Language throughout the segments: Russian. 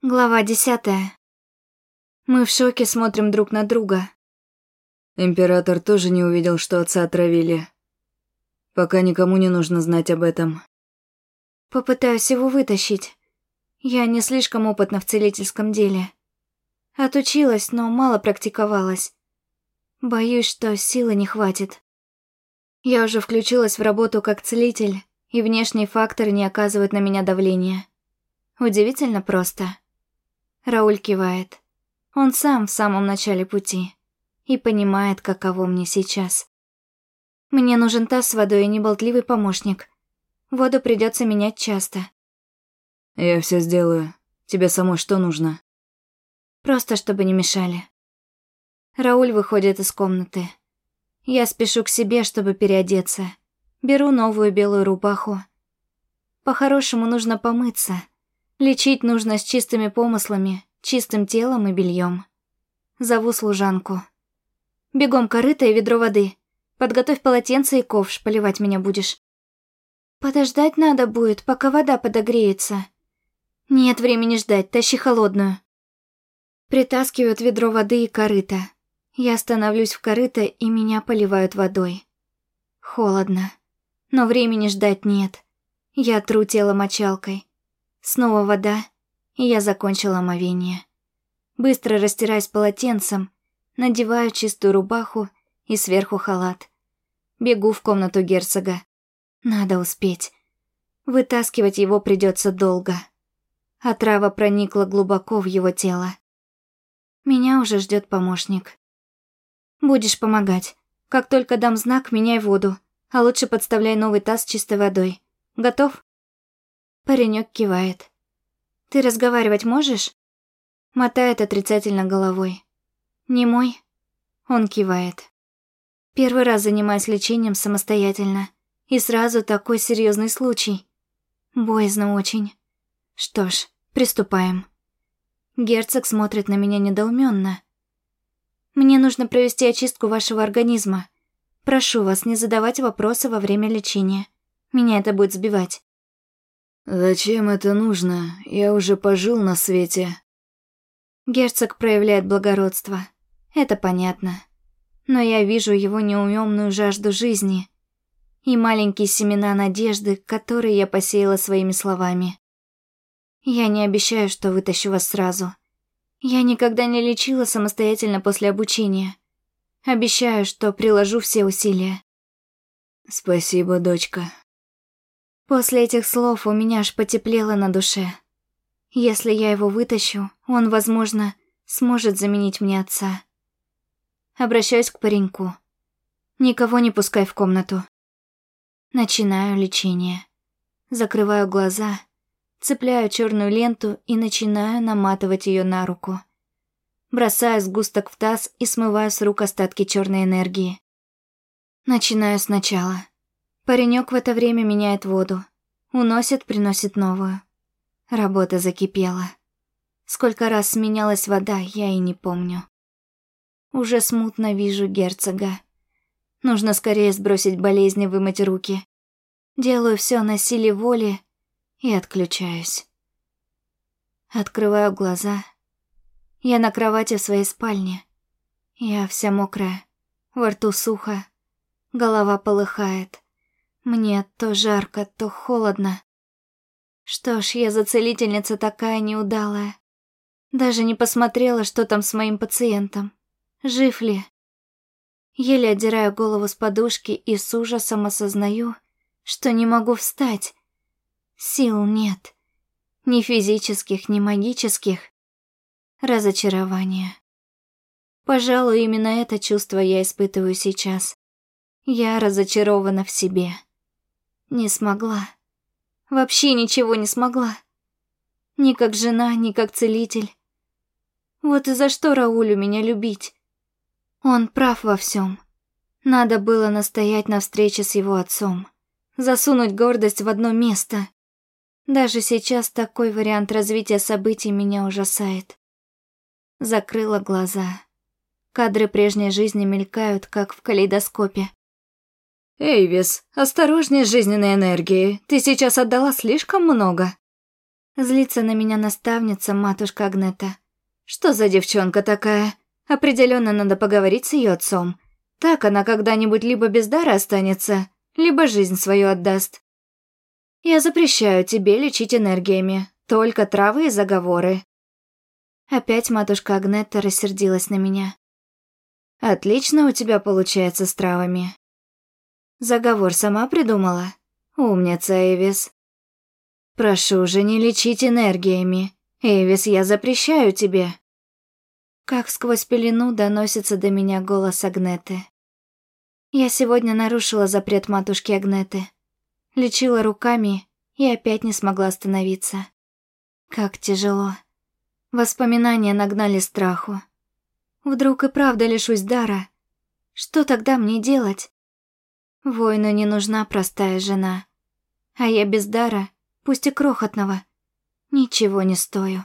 Глава десятая. Мы в шоке смотрим друг на друга. Император тоже не увидел, что отца отравили. Пока никому не нужно знать об этом. Попытаюсь его вытащить. Я не слишком опытна в целительском деле. Отучилась, но мало практиковалась. Боюсь, что силы не хватит. Я уже включилась в работу как целитель, и внешние факторы не оказывают на меня давления. Удивительно просто. Рауль кивает. Он сам в самом начале пути и понимает, каково мне сейчас. Мне нужен таз с водой и неболтливый помощник. Воду придется менять часто. Я все сделаю. Тебе самой что нужно? Просто чтобы не мешали. Рауль выходит из комнаты. Я спешу к себе, чтобы переодеться. Беру новую белую рубаху. По-хорошему нужно помыться. Лечить нужно с чистыми помыслами, чистым телом и бельем. Зову служанку. Бегом корыто и ведро воды. Подготовь полотенце и ковш, поливать меня будешь. Подождать надо будет, пока вода подогреется. Нет времени ждать, тащи холодную. Притаскивают ведро воды и корыто. Я становлюсь в корыто, и меня поливают водой. Холодно. Но времени ждать нет. Я тру тело мочалкой. Снова вода, и я закончила омовение. Быстро растираюсь полотенцем, надеваю чистую рубаху и сверху халат. Бегу в комнату герцога. Надо успеть. Вытаскивать его придется долго. Отрава проникла глубоко в его тело. Меня уже ждет помощник. Будешь помогать. Как только дам знак, меняй воду, а лучше подставляй новый таз чистой водой. Готов? Паренек кивает. «Ты разговаривать можешь?» Мотает отрицательно головой. «Не мой?» Он кивает. Первый раз занимаюсь лечением самостоятельно. И сразу такой серьезный случай. Боязно очень. Что ж, приступаем. Герцог смотрит на меня недоуменно. Мне нужно провести очистку вашего организма. Прошу вас не задавать вопросы во время лечения. Меня это будет сбивать. «Зачем это нужно? Я уже пожил на свете». Герцог проявляет благородство. Это понятно. Но я вижу его неуемную жажду жизни и маленькие семена надежды, которые я посеяла своими словами. Я не обещаю, что вытащу вас сразу. Я никогда не лечила самостоятельно после обучения. Обещаю, что приложу все усилия. Спасибо, дочка. После этих слов у меня аж потеплело на душе. Если я его вытащу, он, возможно, сможет заменить мне отца. Обращаюсь к пареньку. Никого не пускай в комнату. Начинаю лечение. Закрываю глаза, цепляю черную ленту и начинаю наматывать ее на руку. Бросаю сгусток в таз и смываю с рук остатки черной энергии. Начинаю сначала. Паренек в это время меняет воду. Уносит, приносит новую. Работа закипела. Сколько раз сменялась вода, я и не помню. Уже смутно вижу герцога. Нужно скорее сбросить болезни, вымыть руки. Делаю все на силе воли и отключаюсь. Открываю глаза. Я на кровати в своей спальне. Я вся мокрая, во рту сухо, голова полыхает. Мне то жарко, то холодно. Что ж, я за целительница такая неудалая. Даже не посмотрела, что там с моим пациентом. Жив ли? Еле отдираю голову с подушки и с ужасом осознаю, что не могу встать. Сил нет. Ни физических, ни магических. Разочарование. Пожалуй, именно это чувство я испытываю сейчас. Я разочарована в себе. Не смогла. Вообще ничего не смогла. Ни как жена, ни как целитель. Вот и за что Раулю меня любить. Он прав во всем. Надо было настоять на встрече с его отцом. Засунуть гордость в одно место. Даже сейчас такой вариант развития событий меня ужасает. Закрыла глаза. Кадры прежней жизни мелькают, как в калейдоскопе. «Эйвис, осторожнее с жизненной энергией. Ты сейчас отдала слишком много». Злится на меня наставница, матушка Агнета. Что за девчонка такая? Определенно надо поговорить с ее отцом. Так она когда-нибудь либо без дара останется, либо жизнь свою отдаст. Я запрещаю тебе лечить энергиями, только травы и заговоры. Опять матушка Агнетта рассердилась на меня. Отлично у тебя получается с травами. Заговор сама придумала? Умница, Эвис. Прошу же не лечить энергиями. Эвис, я запрещаю тебе. Как сквозь пелену доносится до меня голос Агнеты. Я сегодня нарушила запрет матушки Агнеты. Лечила руками и опять не смогла остановиться. Как тяжело. Воспоминания нагнали страху. Вдруг и правда лишусь дара. Что тогда мне делать? Воину не нужна простая жена. А я без дара, пусть и крохотного, ничего не стою.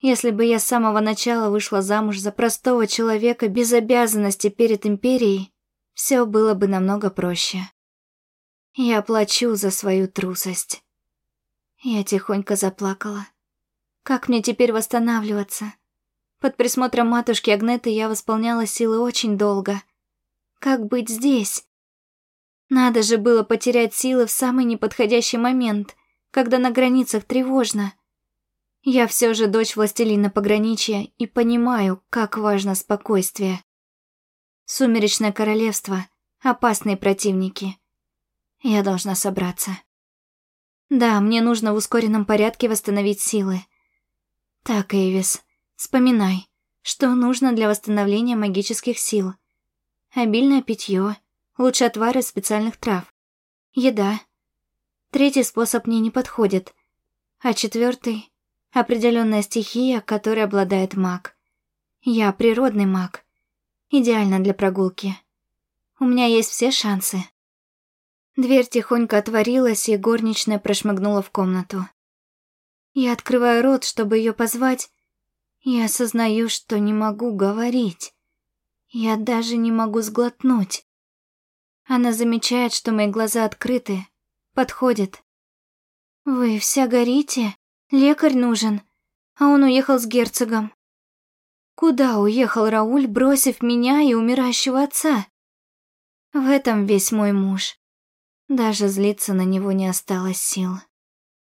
Если бы я с самого начала вышла замуж за простого человека без обязанностей перед империей, все было бы намного проще. Я плачу за свою трусость. Я тихонько заплакала. Как мне теперь восстанавливаться? Под присмотром матушки Агнеты я восполняла силы очень долго. Как быть здесь? Надо же было потерять силы в самый неподходящий момент, когда на границах тревожно. Я все же дочь властелина пограничья и понимаю, как важно спокойствие. Сумеречное королевство — опасные противники. Я должна собраться. Да, мне нужно в ускоренном порядке восстановить силы. Так, Эвис, вспоминай, что нужно для восстановления магических сил. Обильное питье, лучше отвары специальных трав. Еда. Третий способ мне не подходит. А четвертый — определенная стихия, которой обладает маг. Я природный маг. Идеально для прогулки. У меня есть все шансы. Дверь тихонько отворилась, и горничная прошмыгнула в комнату. Я открываю рот, чтобы ее позвать, и осознаю, что не могу говорить. Я даже не могу сглотнуть. Она замечает, что мои глаза открыты, подходит. «Вы вся горите? Лекарь нужен, а он уехал с герцогом». Куда уехал Рауль, бросив меня и умирающего отца? В этом весь мой муж. Даже злиться на него не осталось сил.